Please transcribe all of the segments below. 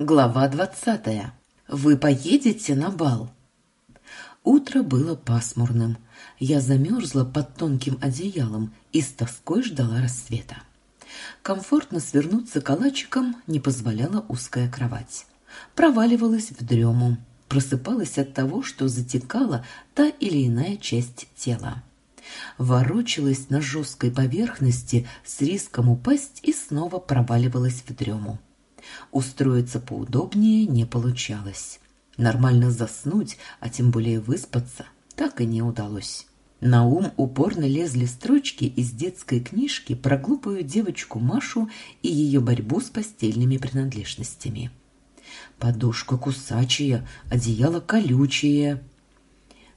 Глава двадцатая. Вы поедете на бал? Утро было пасмурным. Я замерзла под тонким одеялом и с тоской ждала рассвета. Комфортно свернуться калачиком не позволяла узкая кровать. Проваливалась в дрему, просыпалась от того, что затекала та или иная часть тела. Ворочалась на жесткой поверхности с риском упасть и снова проваливалась в дрему. Устроиться поудобнее не получалось. Нормально заснуть, а тем более выспаться, так и не удалось. На ум упорно лезли строчки из детской книжки про глупую девочку Машу и ее борьбу с постельными принадлежностями. Подушка кусачая, одеяло колючее.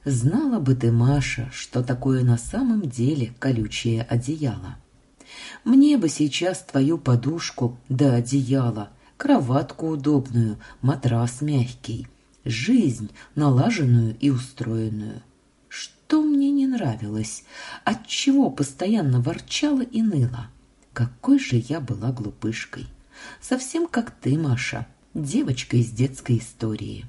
Знала бы ты, Маша, что такое на самом деле колючее одеяло. Мне бы сейчас твою подушку да одеяло, кроватку удобную, матрас мягкий, жизнь налаженную и устроенную. Что мне не нравилось, отчего постоянно ворчала и ныла. Какой же я была глупышкой. Совсем как ты, Маша, девочка из детской истории.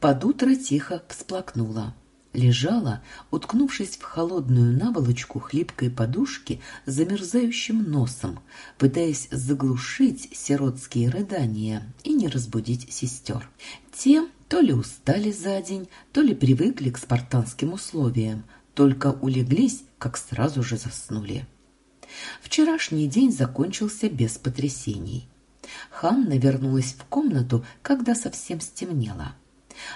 Под утро тихо всплакнула лежала, уткнувшись в холодную наволочку хлипкой подушки с замерзающим носом, пытаясь заглушить сиротские рыдания и не разбудить сестер. Те то ли устали за день, то ли привыкли к спартанским условиям, только улеглись, как сразу же заснули. Вчерашний день закончился без потрясений. Ханна вернулась в комнату, когда совсем стемнело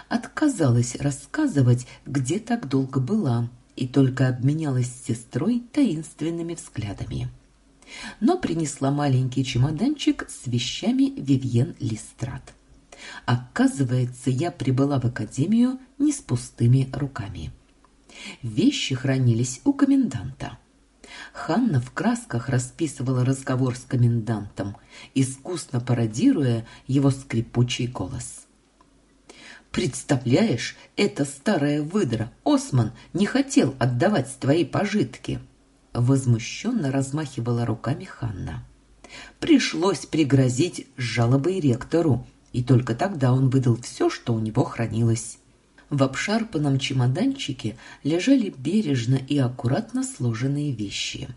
отказалась рассказывать, где так долго была, и только обменялась с сестрой таинственными взглядами. Но принесла маленький чемоданчик с вещами Вивьен Листрат. Оказывается, я прибыла в академию не с пустыми руками. Вещи хранились у коменданта. Ханна в красках расписывала разговор с комендантом, искусно пародируя его скрипучий голос. Представляешь, эта старая выдра Осман не хотел отдавать твои пожитки. Возмущенно размахивала руками Ханна. Пришлось пригрозить жалобой ректору, и только тогда он выдал все, что у него хранилось. В обшарпанном чемоданчике лежали бережно и аккуратно сложенные вещи.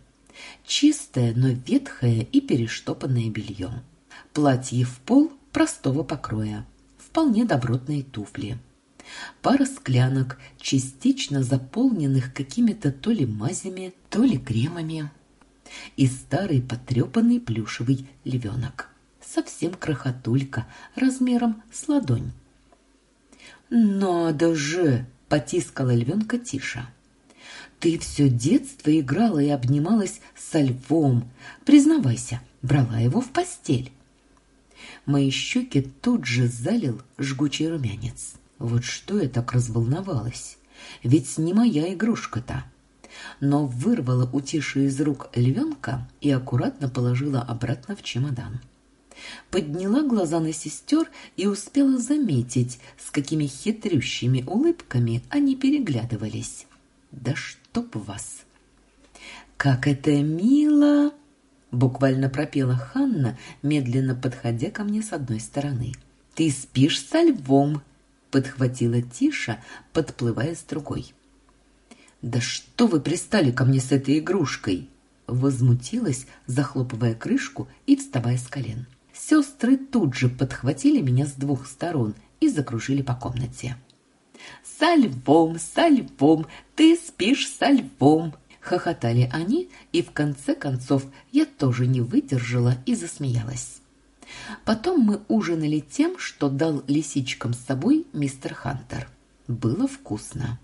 Чистое, но ветхое и перештопанное белье. Платье в пол простого покроя вполне добротные туфли. Пара склянок, частично заполненных какими-то то ли мазями, то ли кремами. И старый потрепанный плюшевый львенок. Совсем крохотулька, размером с ладонь. «Надо же!» – потискала львенка Тиша. «Ты все детство играла и обнималась со львом. Признавайся, брала его в постель». Мои щеки тут же залил жгучий румянец. Вот что я так разволновалась? Ведь не моя игрушка-то. Но вырвала у Тиши из рук львенка и аккуратно положила обратно в чемодан. Подняла глаза на сестер и успела заметить, с какими хитрющими улыбками они переглядывались. «Да чтоб вас!» «Как это мило!» Буквально пропела Ханна, медленно подходя ко мне с одной стороны. «Ты спишь со львом!» Подхватила Тиша, подплывая с другой. «Да что вы пристали ко мне с этой игрушкой?» Возмутилась, захлопывая крышку и вставая с колен. Сестры тут же подхватили меня с двух сторон и закружили по комнате. «Со львом, со львом, ты спишь со львом!» Хохотали они, и в конце концов я тоже не выдержала и засмеялась. Потом мы ужинали тем, что дал лисичкам с собой мистер Хантер. Было вкусно.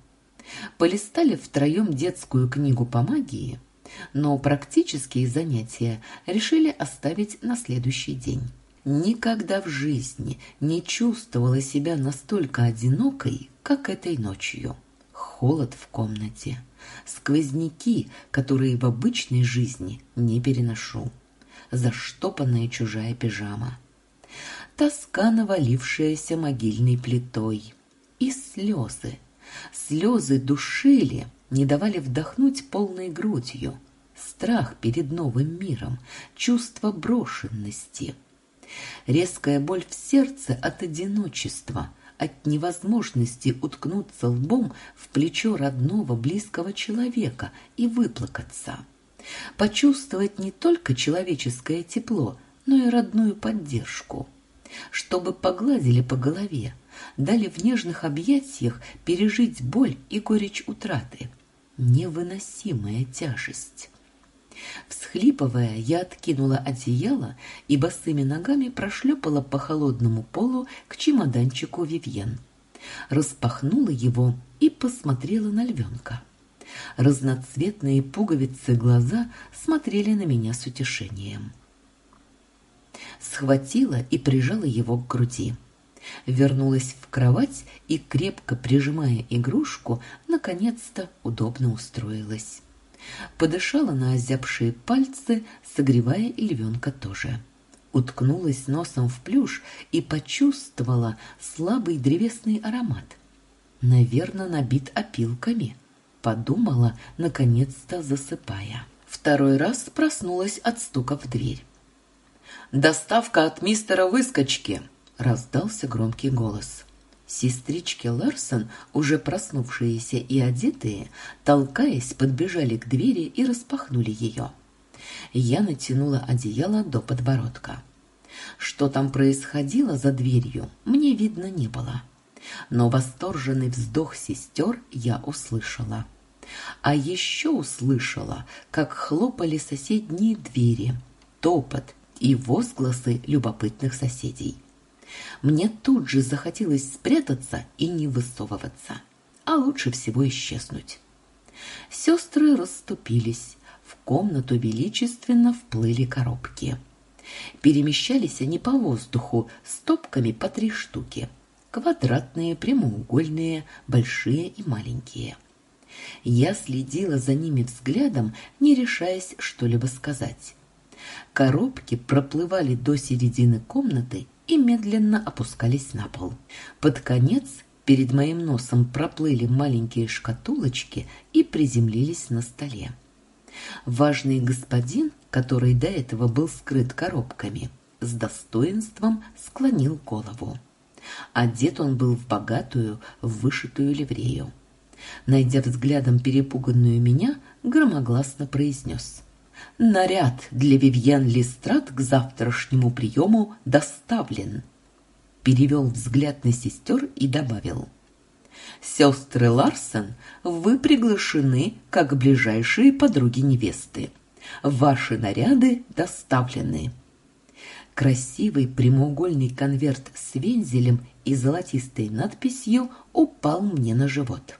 Полистали втроем детскую книгу по магии, но практические занятия решили оставить на следующий день. Никогда в жизни не чувствовала себя настолько одинокой, как этой ночью. Холод в комнате. Сквозняки, которые в обычной жизни не переношу, заштопанная чужая пижама, тоска, навалившаяся могильной плитой, и слезы. Слезы душили, не давали вдохнуть полной грудью, страх перед новым миром, чувство брошенности. Резкая боль в сердце от одиночества, от невозможности уткнуться лбом в плечо родного близкого человека и выплакаться. Почувствовать не только человеческое тепло, но и родную поддержку. Чтобы погладили по голове, дали в нежных объятиях пережить боль и горечь утраты. Невыносимая тяжесть. Всхлипывая, я откинула одеяло и босыми ногами прошлепала по холодному полу к чемоданчику Вивьен. Распахнула его и посмотрела на львенка. Разноцветные пуговицы глаза смотрели на меня с утешением. Схватила и прижала его к груди. Вернулась в кровать и, крепко прижимая игрушку, наконец-то удобно устроилась подышала на озябшие пальцы, согревая и львенка тоже. Уткнулась носом в плюш и почувствовала слабый древесный аромат. Наверное, набит опилками, подумала, наконец-то засыпая. Второй раз проснулась от стука в дверь. «Доставка от мистера Выскочки!» — раздался громкий голос. Сестрички Ларсон, уже проснувшиеся и одетые, толкаясь, подбежали к двери и распахнули ее. Я натянула одеяло до подбородка. Что там происходило за дверью, мне видно не было. Но восторженный вздох сестер я услышала. А еще услышала, как хлопали соседние двери, топот и возгласы любопытных соседей. Мне тут же захотелось спрятаться и не высовываться, а лучше всего исчезнуть. Сестры расступились, в комнату величественно вплыли коробки. Перемещались они по воздуху стопками по три штуки. Квадратные, прямоугольные, большие и маленькие. Я следила за ними взглядом, не решаясь что-либо сказать. Коробки проплывали до середины комнаты и медленно опускались на пол. Под конец перед моим носом проплыли маленькие шкатулочки и приземлились на столе. Важный господин, который до этого был скрыт коробками, с достоинством склонил голову. Одет он был в богатую, вышитую ливрею. Найдя взглядом перепуганную меня, громогласно произнес — Наряд для Вивьен Листрат к завтрашнему приему доставлен. Перевел взгляд на сестер и добавил. Сестры Ларсен, вы приглашены как ближайшие подруги невесты. Ваши наряды доставлены. Красивый прямоугольный конверт с вензелем и золотистой надписью упал мне на живот.